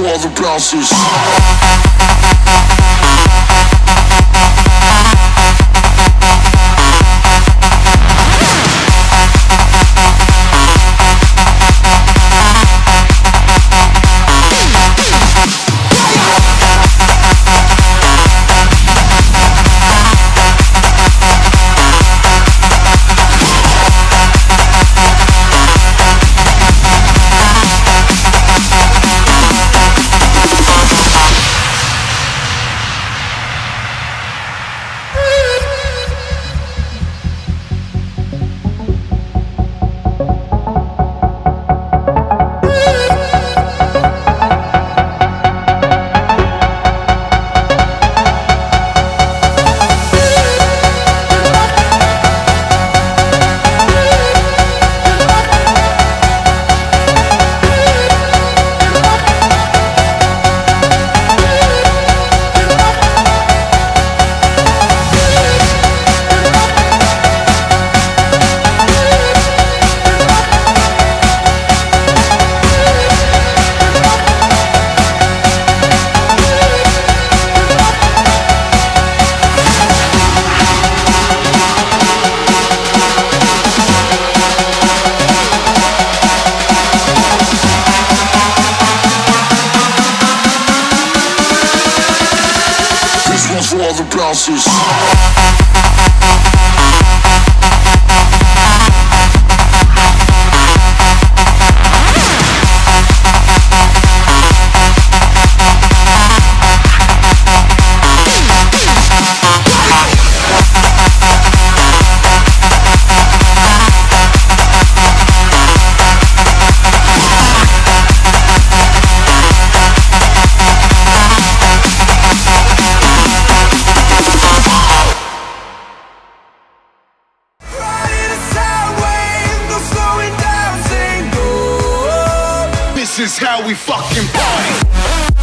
for all the bouncers. For all the bouncers. Is how we fucking party.